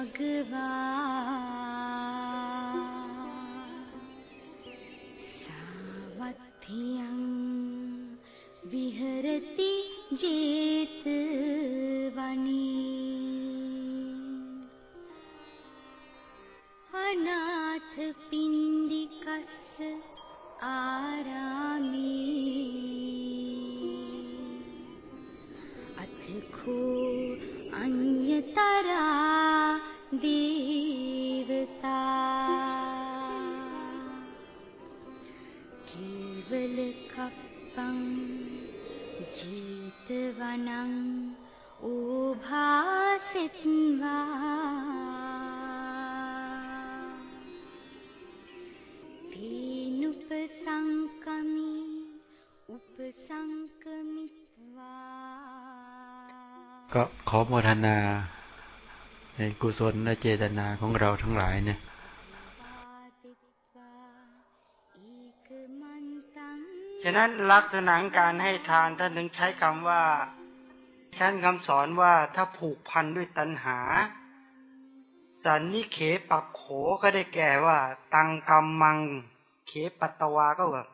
अगवाङ्गहृति जे वनी अनाथ पिण्डि आरामे। अथ खो अन्यतरा දීවතා. කීවල කප්පං ජීතවනං ඕභාසිත්වා පීනුපසංකමි උපසංකමිත්වා. ก็ขอโมทนา ในกุศลและเจตนาของเราทั้งหลายเนี่ยฉะนั้นลักษณะการให้ทานท่านถึงใช้คำว่าชั้นคำสอนว่าถ้าผูกพันด้วยตัณหา สันนิเขปับโขก็ได้แก่ว่า ตังกรรมมัง เขปัตตวาก็แบบ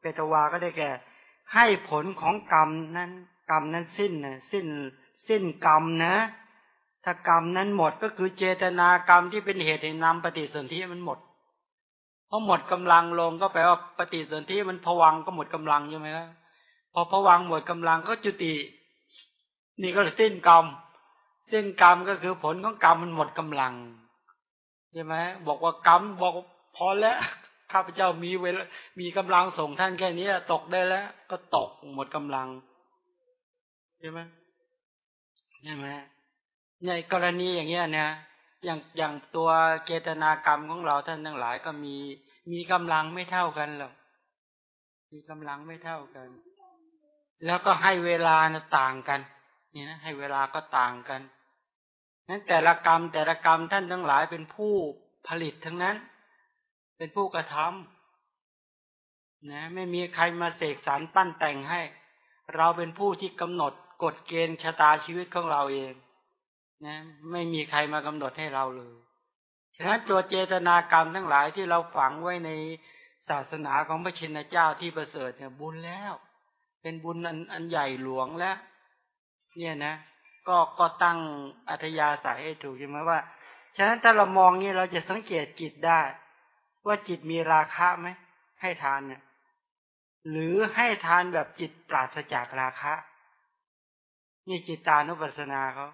เปตวาก็ได้แก่ ให้ผลของกรรมนั้น กรรมนั้นสิ้นนะสิ้น สิ้นกรรมนะ ถ้ากรรมนั้นหมดก็คือเจตนากรรมที่เป็นเหตุให้นำปฏิสนธิมันหมดพอหมดกำลังลงก็แปลว่าปฏิสนธิมันผวังก็หมดกำลังใช่ไหมครับพอผวังหมดกำลังก็จุติ นี่ก็สิ้นกรรมสิ้นกรรมก็คือผลของกรรมมันหมดกำลังใช่ไหมบอกว่ากรรมบอกพอแล้วข้าพเจ้ามีเวลามีกำลังส่งท่านแค่นี้ตกได้แล้ว ก็ตกหมดกำลังใช่ไหมใช่ไหม ในกรณีอย่างเงี้ยนี่ยอย่างอย่างตัวเจตนากรรมของเราท่านทั้งหลายก็มีมีกำลังไม่เท่ากันหรอกมีกำลังไม่เท่ากัน แล้วก็ให้เวลานะต่างกันนี่นะให้เวลาก็ต่างกันนั้นแต่ละกรรมแต่ละกรรมท่านทั้งหลายเป็นผู้ผลิตทั้งนั้น เป็นผู้กระทำนะไม่มีใครมาเสกสรรปั้นแต่งให้ เราเป็นผู้ที่กำหนดกฎเกณฑ์ชะตาชีวิตของเราเอง นะ ไม่มีใครมากำหนดให้เราเลยฉะนั้นตัวเจตนากรรมทั้งหลายที่เราฝังไว้ในศาสนาของพระชินเจ้าที่ประเสริฐเนี่ยบุญแล้ว เป็นบุญอันอันใหญ่หลวงแล้ว เนี่ยนะ ก็ก็ตั้งอัธยาศัยให้ถูกใช่ไหมว่า ฉะนั้นถ้าเรามองนี้เราจะสังเกตจิตได้ ว่าจิตมีราคะไหมให้ทานเนี่ย หรือให้ทานแบบจิตปราศจากราคะ นี่จิตตานุปัสสนาเขา